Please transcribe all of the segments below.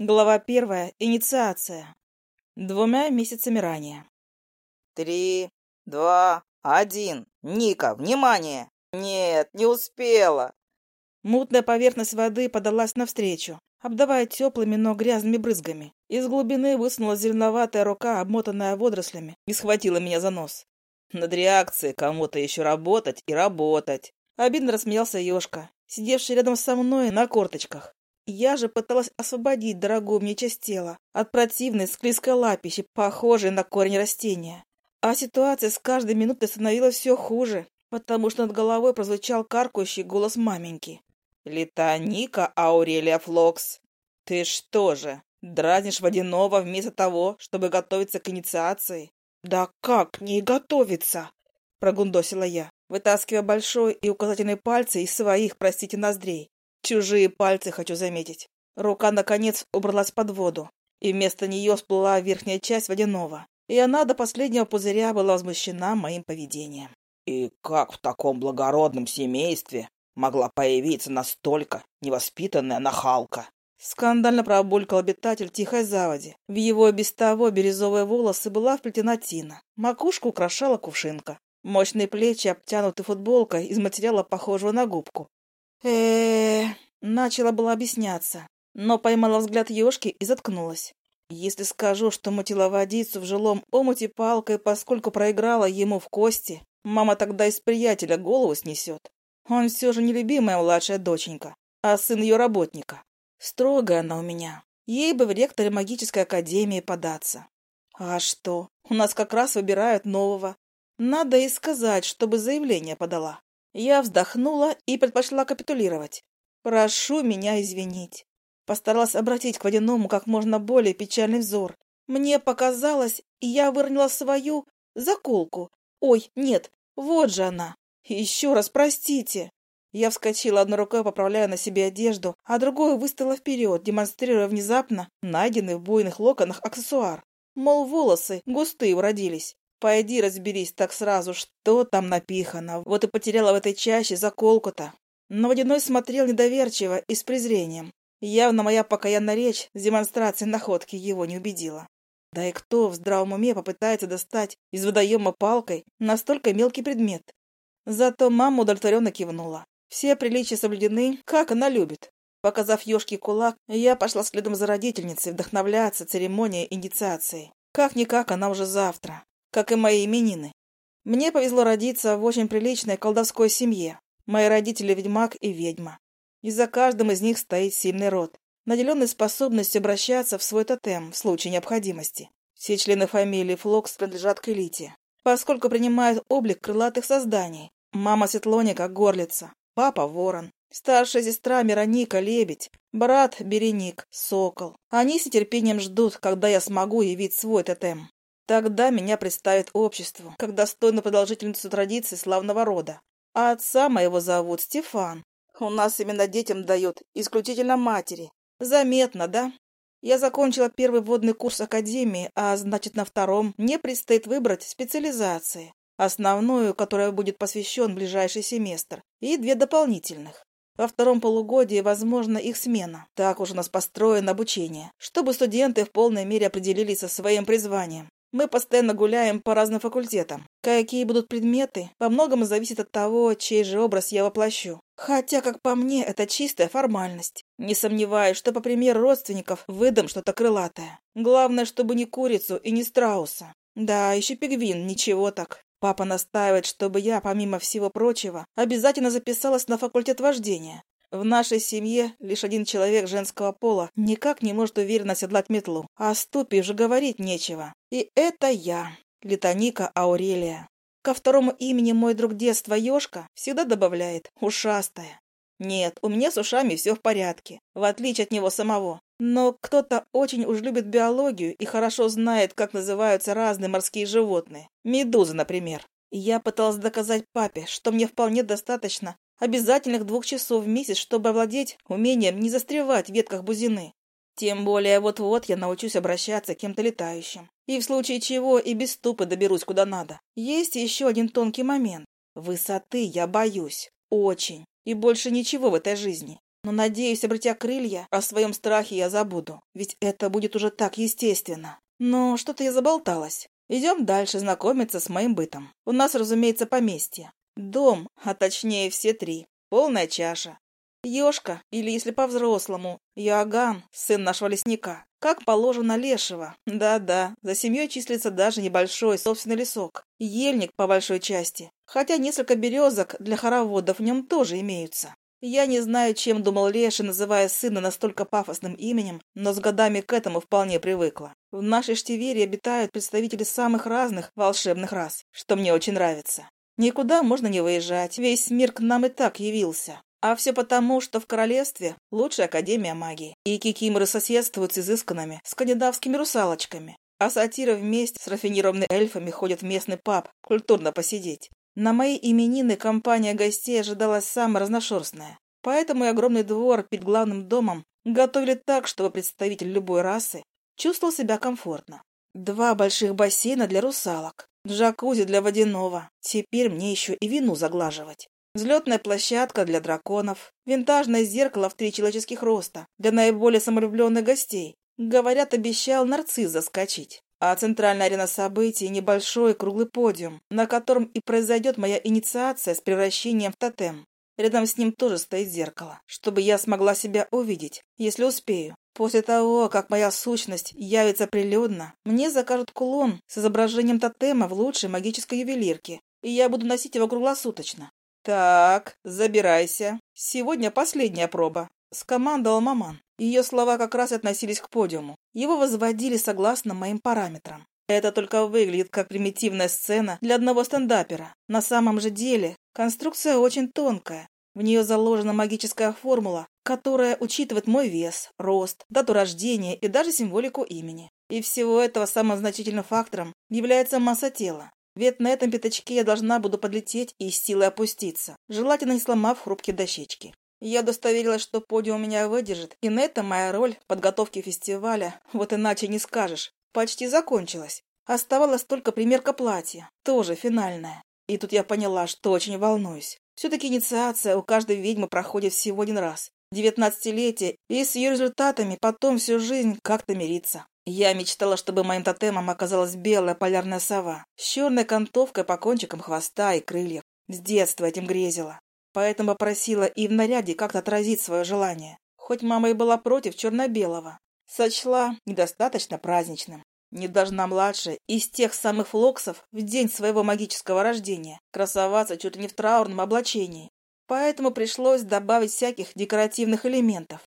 Глава первая. Инициация. Двумя месяцами ранее. Три, два, один. Ника, внимание! Нет, не успела. Мутная поверхность воды подалась навстречу, обдавая теплыми, но грязными брызгами. Из глубины высунула зеленоватая рука, обмотанная водорослями, и схватила меня за нос. Над реакцией кому-то еще работать и работать. Обидно рассмеялся Ёшка, сидевший рядом со мной на корточках. Я же пыталась освободить дорогую мне часть тела от противной склизкой лапищи, похожей на корень растения. А ситуация с каждой минутой становилась все хуже, потому что над головой прозвучал каркающий голос маменьки. «Литоника Аурелия Флокс, ты что же, дразнишь водяного вместо того, чтобы готовиться к инициации?» «Да как не готовиться?» — прогундосила я, вытаскивая большой и указательный пальцы из своих, простите, ноздрей. Чужие пальцы, хочу заметить. Рука, наконец, убралась под воду, и вместо нее всплыла верхняя часть водяного, и она до последнего пузыря была возмущена моим поведением. «И как в таком благородном семействе могла появиться настолько невоспитанная нахалка?» Скандально пробулькал обитатель тихой заводи. В его без того бирюзовые волосы была вплетена тина. Макушку украшала кувшинка. Мощные плечи обтянуты футболкой из материала, похожего на губку э начала было объясняться, но поймала взгляд Ёшки и заткнулась. Если скажу, что мутила водицу в жилом омуте палкой, поскольку проиграла ему в кости, мама тогда из приятеля голову снесет. Он все же нелюбимая младшая доченька, а сын ее работника. Строгая она у меня. Ей бы в ректоре магической академии податься. А что? У нас как раз выбирают нового. Надо и сказать, чтобы заявление подала. Я вздохнула и предпочла капитулировать. «Прошу меня извинить». Постаралась обратить к водяному как можно более печальный взор. Мне показалось, я выронила свою заколку. Ой, нет, вот же она. Еще раз простите. Я вскочила одной рукой, поправляя на себе одежду, а другую выставила вперед, демонстрируя внезапно найденный в буйных локонах аксессуар. Мол, волосы густые уродились. Пойди разберись так сразу, что там напихано. Вот и потеряла в этой чаще заколку-то. Но Водяной смотрел недоверчиво и с презрением. Явно моя покаянная речь с демонстрацией находки его не убедила. Да и кто в здравом уме попытается достать из водоема палкой настолько мелкий предмет? Зато мама удовлетворенно кивнула. Все приличия соблюдены, как она любит. Показав ёшке кулак, я пошла следом за родительницей вдохновляться церемонией инициации. Как-никак она уже завтра как и мои именины. Мне повезло родиться в очень приличной колдовской семье. Мои родители ведьмак и ведьма. И за каждым из них стоит сильный род, наделенный способностью обращаться в свой тотем в случае необходимости. Все члены фамилии Флокс принадлежат к элите, поскольку принимают облик крылатых созданий. Мама Светлоника – горлица, папа – ворон, старшая сестра Мироника – лебедь, брат Береник – сокол. Они с нетерпением ждут, когда я смогу явить свой тотем. Тогда меня представят обществу, как достойную продолжительницу традиций славного рода. А отца моего зовут Стефан. У нас именно детям дают, исключительно матери. Заметно, да? Я закончила первый вводный курс академии, а значит на втором мне предстоит выбрать специализации. Основную, которая будет посвящен ближайший семестр, и две дополнительных. Во втором полугодии возможно их смена. Так уж у нас построено обучение, чтобы студенты в полной мере определились со своим призванием. Мы постоянно гуляем по разным факультетам. Какие будут предметы, во многом зависит от того, чей же образ я воплощу. Хотя, как по мне, это чистая формальность. Не сомневаюсь, что, по примеру родственников, выдам что-то крылатое. Главное, чтобы не курицу и не страуса. Да, еще пигвин, ничего так. Папа настаивает, чтобы я, помимо всего прочего, обязательно записалась на факультет вождения. В нашей семье лишь один человек женского пола никак не может уверенно седлать метлу, а ступи уже говорить нечего. И это я, Литоника Аурелия. Ко второму имени мой друг детства Ёшка всегда добавляет «ушастая». Нет, у меня с ушами все в порядке, в отличие от него самого. Но кто-то очень уж любит биологию и хорошо знает, как называются разные морские животные. Медузы, например. Я пыталась доказать папе, что мне вполне достаточно обязательных двух часов в месяц, чтобы овладеть умением не застревать в ветках бузины. Тем более вот-вот я научусь обращаться к кем-то летающим. И в случае чего и без ступы доберусь куда надо. Есть еще один тонкий момент. Высоты я боюсь. Очень. И больше ничего в этой жизни. Но, надеюсь, обретя крылья, о своем страхе я забуду, ведь это будет уже так естественно. Но что-то я заболталась. Идем дальше знакомиться с моим бытом. У нас, разумеется, поместье. Дом, а точнее все три. Полная чаша. Ёшка, или если по-взрослому, Иоганн, сын нашего лесника. Как положено лешего. Да-да, за семьей числится даже небольшой собственный лесок. Ельник по большой части. Хотя несколько березок для хороводов в нем тоже имеются. Я не знаю, чем думал Леша, называя сына настолько пафосным именем, но с годами к этому вполне привыкла. В нашей штивере обитают представители самых разных волшебных рас, что мне очень нравится. Никуда можно не выезжать, весь мир к нам и так явился. А все потому, что в королевстве лучшая академия магии, и кикиморы соседствуют с изысканными скандинавскими русалочками, а сатиры вместе с рафинированными эльфами ходят в местный паб культурно посидеть. На мои именины компания гостей ожидалась самая разношерстная, поэтому и огромный двор перед главным домом готовили так, чтобы представитель любой расы чувствовал себя комфортно. Два больших бассейна для русалок, джакузи для водяного, теперь мне еще и вину заглаживать. Взлетная площадка для драконов, винтажное зеркало в три человеческих роста для наиболее самолюбленных гостей. Говорят, обещал нарцисс заскочить. А центральная арена событий – небольшой круглый подиум, на котором и произойдет моя инициация с превращением в тотем. Рядом с ним тоже стоит зеркало, чтобы я смогла себя увидеть, если успею. После того, как моя сущность явится прилюдно, мне закажут кулон с изображением тотема в лучшей магической ювелирке, и я буду носить его круглосуточно. «Так, забирайся. Сегодня последняя проба», — скомандовал маман. Ее слова как раз относились к подиуму. Его возводили согласно моим параметрам. Это только выглядит как примитивная сцена для одного стендапера. На самом же деле конструкция очень тонкая. В нее заложена магическая формула, которая учитывает мой вес, рост, дату рождения и даже символику имени. И всего этого самым значительным фактором является масса тела. Ведь на этом пятачке я должна буду подлететь и с силой опуститься, желательно не сломав хрупкие дощечки. Я удостоверилась, что подиум меня выдержит, и на этом моя роль в подготовке фестиваля, вот иначе не скажешь, почти закончилась. Оставалась только примерка платья, тоже финальная. И тут я поняла, что очень волнуюсь. Все-таки инициация у каждой ведьмы проходит всего один раз. Девятнадцатилетие, и с ее результатами потом всю жизнь как-то мириться. Я мечтала, чтобы моим тотемом оказалась белая полярная сова с черной кантовкой по кончикам хвоста и крыльев. С детства этим грезила поэтому просила и в наряде как-то отразить свое желание. Хоть мама и была против черно-белого, сочла недостаточно праздничным. Не должна младшая из тех самых флоксов в день своего магического рождения красоваться чуть ли не в траурном облачении. Поэтому пришлось добавить всяких декоративных элементов.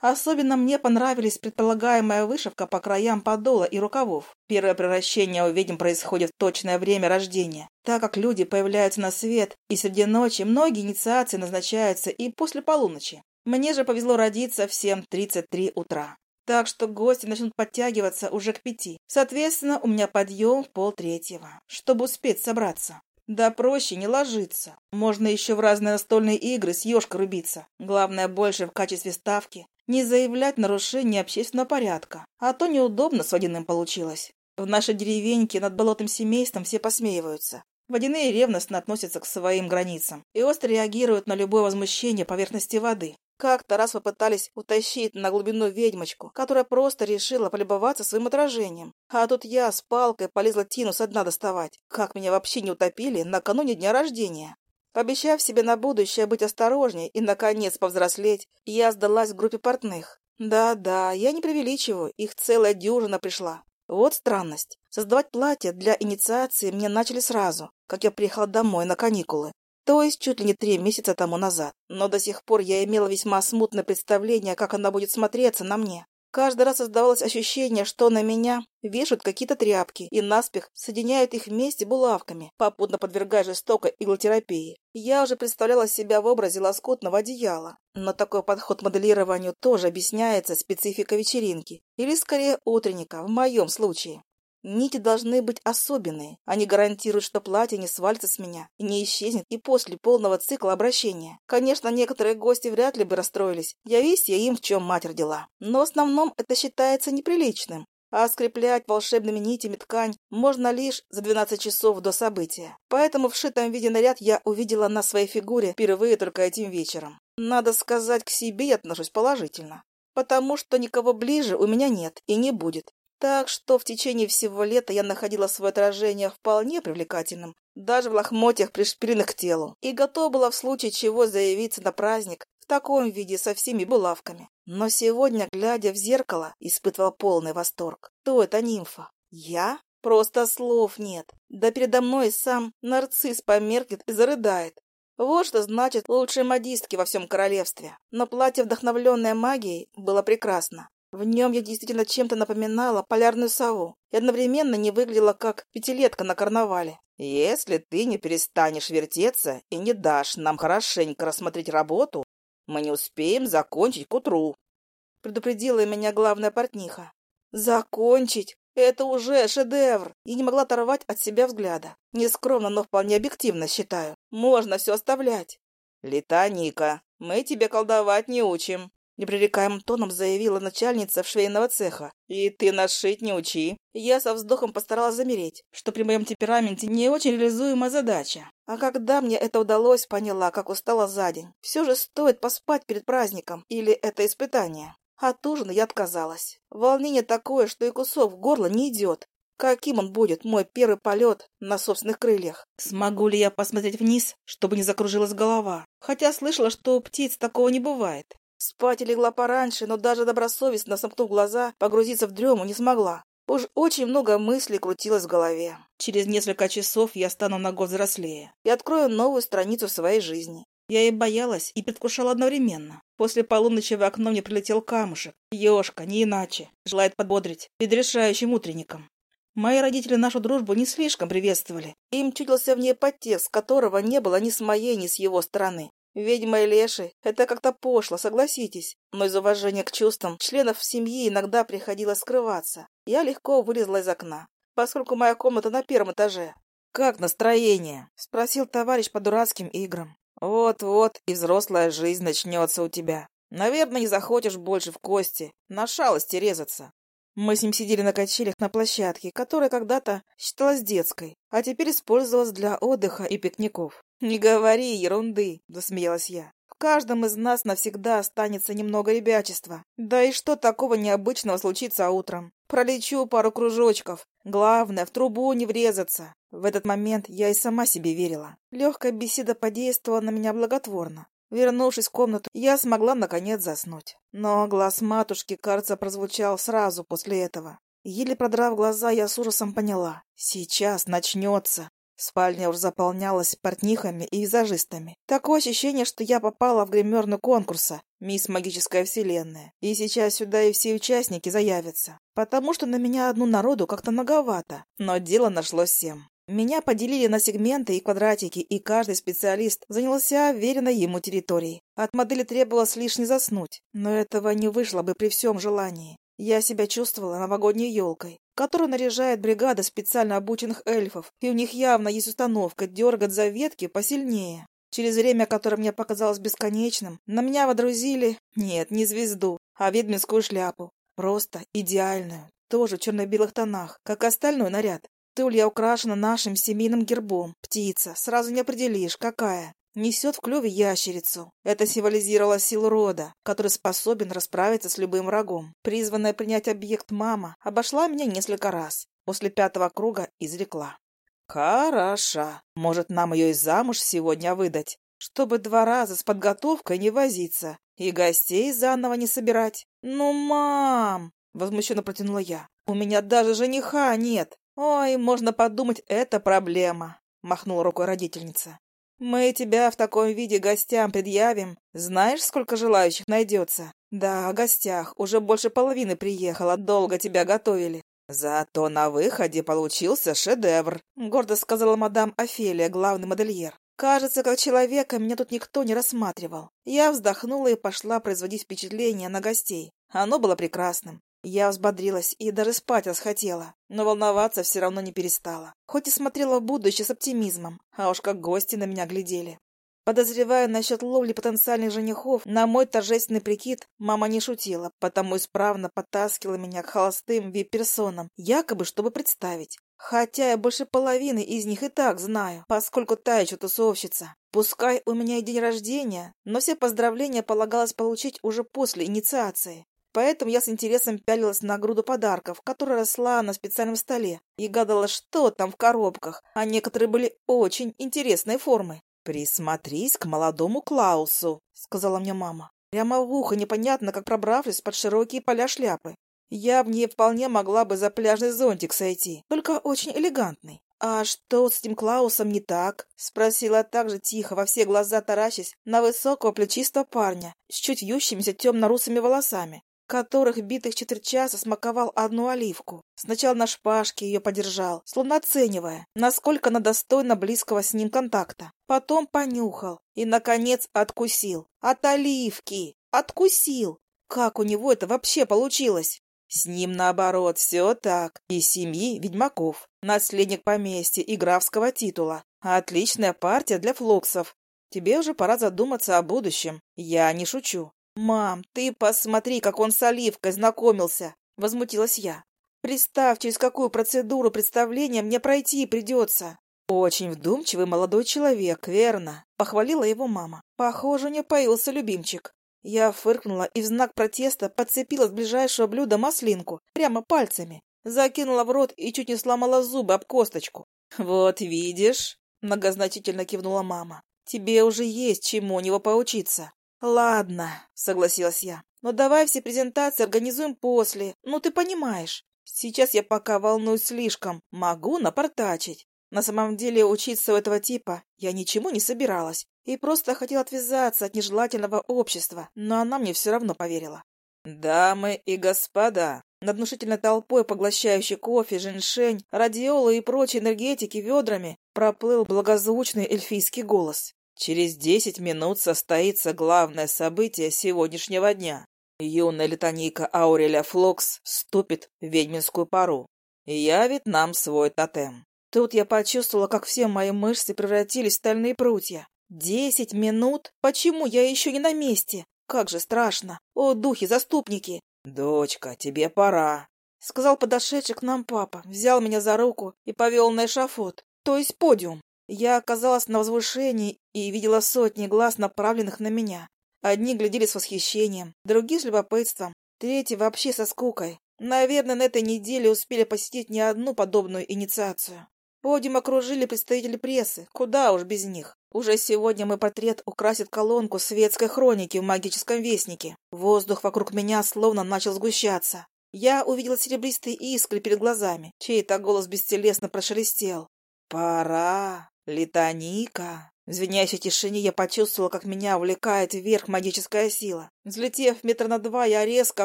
Особенно мне понравились предполагаемая вышивка по краям подола и рукавов. Первое превращение у ведьм происходит в точное время рождения, так как люди появляются на свет, и среди ночи многие инициации назначаются и после полуночи. Мне же повезло родиться в 7.33 утра. Так что гости начнут подтягиваться уже к пяти. Соответственно, у меня подъем в полтретьего, чтобы успеть собраться. Да проще не ложиться. Можно еще в разные настольные игры с ежкой рубиться. Главное, больше в качестве ставки не заявлять нарушение общественного порядка, а то неудобно с водяным получилось. В нашей деревеньке над болотным семейством все посмеиваются. Водяные ревностно относятся к своим границам и остро реагируют на любое возмущение поверхности воды. Как-то раз попытались утащить на глубину ведьмочку, которая просто решила полюбоваться своим отражением. А тут я с палкой полезла Тину со дна доставать. Как меня вообще не утопили накануне дня рождения. Пообещав себе на будущее быть осторожней и, наконец, повзрослеть, я сдалась группе портных. Да-да, я не преувеличиваю, их целая дюжина пришла. Вот странность. Создавать платье для инициации мне начали сразу, как я приехала домой на каникулы. То есть чуть ли не три месяца тому назад. Но до сих пор я имела весьма смутное представление, как она будет смотреться на мне. Каждый раз создавалось ощущение, что на меня вешают какие-то тряпки и наспех соединяют их вместе булавками, попутно подвергая жестокой иглотерапии. Я уже представляла себя в образе лоскутного одеяла. Но такой подход к моделированию тоже объясняется спецификой вечеринки, или скорее утренника, в моем случае. Нити должны быть особенные. Они гарантируют, что платье не свалится с меня не исчезнет и после полного цикла обращения. Конечно, некоторые гости вряд ли бы расстроились, явись я им, в чем мать родила. Но в основном это считается неприличным. А скреплять волшебными нитями ткань можно лишь за 12 часов до события. Поэтому в шитом виде наряд я увидела на своей фигуре впервые только этим вечером. Надо сказать, к себе я отношусь положительно, потому что никого ближе у меня нет и не будет. Так что в течение всего лета я находила свое отражение вполне привлекательным, даже в лохмотьях, пришпиленных к телу, и готова была в случае чего заявиться на праздник в таком виде со всеми булавками. Но сегодня, глядя в зеркало, испытывала полный восторг. Кто эта нимфа? Я? Просто слов нет. Да передо мной сам нарцисс померкнет и зарыдает. Вот что значит лучшие модистки во всем королевстве. Но платье, вдохновленное магией, было прекрасно. В нем я действительно чем-то напоминала полярную сову и одновременно не выглядела как пятилетка на карнавале. «Если ты не перестанешь вертеться и не дашь нам хорошенько рассмотреть работу, мы не успеем закончить к утру», — предупредила меня главная портниха. «Закончить? Это уже шедевр!» И не могла оторвать от себя взгляда. Нескромно, но вполне объективно считаю. Можно все оставлять. «Летаника, мы тебе колдовать не учим», непререкаемым тоном заявила начальница швейного цеха. «И ты нас шить не учи». Я со вздохом постаралась замереть, что при моем темпераменте не очень реализуемая задача. А когда мне это удалось, поняла, как устала за день. Все же стоит поспать перед праздником, или это испытание. От ужина я отказалась. Волнение такое, что и кусок в горло не идет. Каким он будет, мой первый полет на собственных крыльях? Смогу ли я посмотреть вниз, чтобы не закружилась голова? Хотя слышала, что у птиц такого не бывает. Спать легла пораньше, но даже добросовестно сомкнув глаза, погрузиться в дрему не смогла. Уж очень много мыслей крутилось в голове. Через несколько часов я стану на год взрослее и открою новую страницу своей жизни. Я и боялась, и предвкушала одновременно. После полуночи в окно мне прилетел камушек. Ёшка, не иначе. Желает подбодрить перед решающим утренником. Мои родители нашу дружбу не слишком приветствовали. Им чудился в ней подтекст, которого не было ни с моей, ни с его стороны. Ведьма и леший — это как-то пошло, согласитесь. Но из уважения к чувствам членов семьи иногда приходилось скрываться. Я легко вылезла из окна, поскольку моя комната на первом этаже. «Как настроение?» — спросил товарищ по дурацким играм. «Вот-вот и взрослая жизнь начнется у тебя. Наверное, не захочешь больше в кости, на шалости резаться. Мы с ним сидели на качелях на площадке, которая когда-то считалась детской, а теперь использовалась для отдыха и пикников. «Не говори ерунды», — засмеялась я. «В каждом из нас навсегда останется немного ребячества. Да и что такого необычного случится утром? Пролечу пару кружочков. Главное, в трубу не врезаться». В этот момент я и сама себе верила. Легкая беседа подействовала на меня благотворно. Вернувшись в комнату, я смогла наконец заснуть. Но глаз матушки, кажется, прозвучал сразу после этого. Еле продрав глаза, я с ужасом поняла. Сейчас начнется. Спальня уж заполнялась портнихами и визажистами. Такое ощущение, что я попала в гримерную конкурса «Мисс Магическая Вселенная». И сейчас сюда и все участники заявятся. Потому что на меня одну народу как-то многовато. Но дело нашлось всем. Меня поделили на сегменты и квадратики, и каждый специалист занялся веренной ему территорией. От модели требовалось лишь не заснуть, но этого не вышло бы при всем желании. Я себя чувствовала новогодней елкой, которую наряжает бригада специально обученных эльфов, и у них явно есть установка дергать за ветки посильнее. Через время, которое мне показалось бесконечным, на меня водрузили, нет, не звезду, а ведьминскую шляпу. Просто идеальную, тоже в черно-белых тонах, как остальной наряд. Тулья украшена нашим семейным гербом. Птица, сразу не определишь, какая. Несет в клюве ящерицу. Это символизировало силу рода, который способен расправиться с любым врагом. Призванная принять объект мама обошла меня несколько раз. После пятого круга изрекла. «Хороша. Может, нам ее и замуж сегодня выдать, чтобы два раза с подготовкой не возиться и гостей заново не собирать?» «Ну, мам!» — возмущенно протянула я. «У меня даже жениха нет!» «Ой, можно подумать, это проблема», — махнула рукой родительница. «Мы тебя в таком виде гостям предъявим. Знаешь, сколько желающих найдется?» «Да, о гостях. Уже больше половины приехало, долго тебя готовили». «Зато на выходе получился шедевр», — гордо сказала мадам Офелия, главный модельер. «Кажется, как человека меня тут никто не рассматривал». Я вздохнула и пошла производить впечатление на гостей. Оно было прекрасным. Я взбодрилась и даже спать расхотела, но волноваться все равно не перестала. Хоть и смотрела в будущее с оптимизмом, а уж как гости на меня глядели. Подозревая насчет ловли потенциальных женихов, на мой торжественный прикид мама не шутила, потому исправно подтаскивала меня к холостым вип-персонам, якобы чтобы представить. Хотя я больше половины из них и так знаю, поскольку та еще тусовщица. Пускай у меня и день рождения, но все поздравления полагалось получить уже после инициации. Поэтому я с интересом пялилась на груду подарков, которая росла на специальном столе, и гадала, что там в коробках, а некоторые были очень интересной формы. «Присмотрись к молодому Клаусу», — сказала мне мама. Прямо в ухо, непонятно, как пробравшись под широкие поля шляпы. Я в ней вполне могла бы за пляжный зонтик сойти, только очень элегантный. «А что с этим Клаусом не так?» — спросила так же тихо, во все глаза таращась на высокого плечистого парня с чуть вьющимися темно-русыми волосами которых битых четверть часа смаковал одну оливку. Сначала на шпажке ее подержал, словно оценивая, насколько она достойна близкого с ним контакта. Потом понюхал и, наконец, откусил. От оливки! Откусил! Как у него это вообще получилось? С ним, наоборот, все так. Из семьи ведьмаков. Наследник поместья и графского титула. Отличная партия для флоксов. Тебе уже пора задуматься о будущем. Я не шучу. «Мам, ты посмотри, как он с Оливкой знакомился!» — возмутилась я. «Представь, через какую процедуру представления мне пройти придется!» «Очень вдумчивый молодой человек, верно?» — похвалила его мама. «Похоже, у нее появился любимчик». Я фыркнула и в знак протеста подцепила с ближайшего блюда маслинку, прямо пальцами. Закинула в рот и чуть не сломала зубы об косточку. «Вот видишь», — многозначительно кивнула мама, — «тебе уже есть чему у него поучиться». «Ладно», — согласилась я. «Но давай все презентации организуем после. Ну, ты понимаешь. Сейчас я пока волнуюсь слишком. Могу напортачить. На самом деле учиться у этого типа я ничему не собиралась и просто хотела отвязаться от нежелательного общества, но она мне все равно поверила. «Дамы и господа!» Над внушительной толпой, поглощающей кофе, женьшень, радиолы и прочие энергетики ведрами, проплыл благозвучный эльфийский голос. Через десять минут состоится главное событие сегодняшнего дня. Юная летонийка Ауреля Флокс вступит в ведьминскую пару явит нам свой тотем. Тут я почувствовала, как все мои мышцы превратились в стальные прутья. Десять минут? Почему я еще не на месте? Как же страшно! О, духи-заступники! Дочка, тебе пора, — сказал подошедший к нам папа, взял меня за руку и повел на эшафот, то есть подиум. Я оказалась на возвышении и видела сотни глаз, направленных на меня. Одни глядели с восхищением, другие с любопытством, третьи вообще со скукой. Наверное, на этой неделе успели посетить не одну подобную инициацию. Подиум окружили представители прессы, куда уж без них. Уже сегодня мой портрет украсит колонку светской хроники в магическом вестнике. Воздух вокруг меня словно начал сгущаться. Я увидела серебристые искры перед глазами. Чей-то голос бестелесно прошелестел. «Пора!» «Литоника!» В звенящей тишине я почувствовала, как меня увлекает вверх магическая сила. Взлетев метр на два, я резко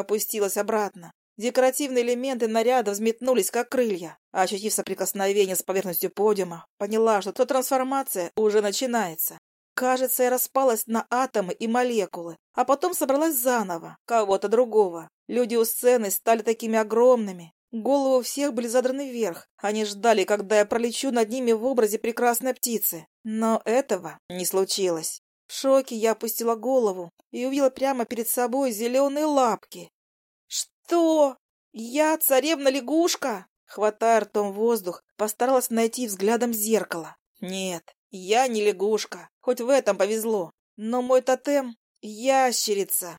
опустилась обратно. Декоративные элементы наряда взметнулись, как крылья. А ощутив соприкосновение с поверхностью подиума, поняла, что то трансформация уже начинается. Кажется, я распалась на атомы и молекулы, а потом собралась заново, кого-то другого. Люди у сцены стали такими огромными, Головы всех были задраны вверх. Они ждали, когда я пролечу над ними в образе прекрасной птицы. Но этого не случилось. В шоке я опустила голову и увидела прямо перед собой зеленые лапки. «Что? Я царевна-лягушка?» Хватая ртом воздух, постаралась найти взглядом зеркало. «Нет, я не лягушка, хоть в этом повезло. Но мой тотем — ящерица.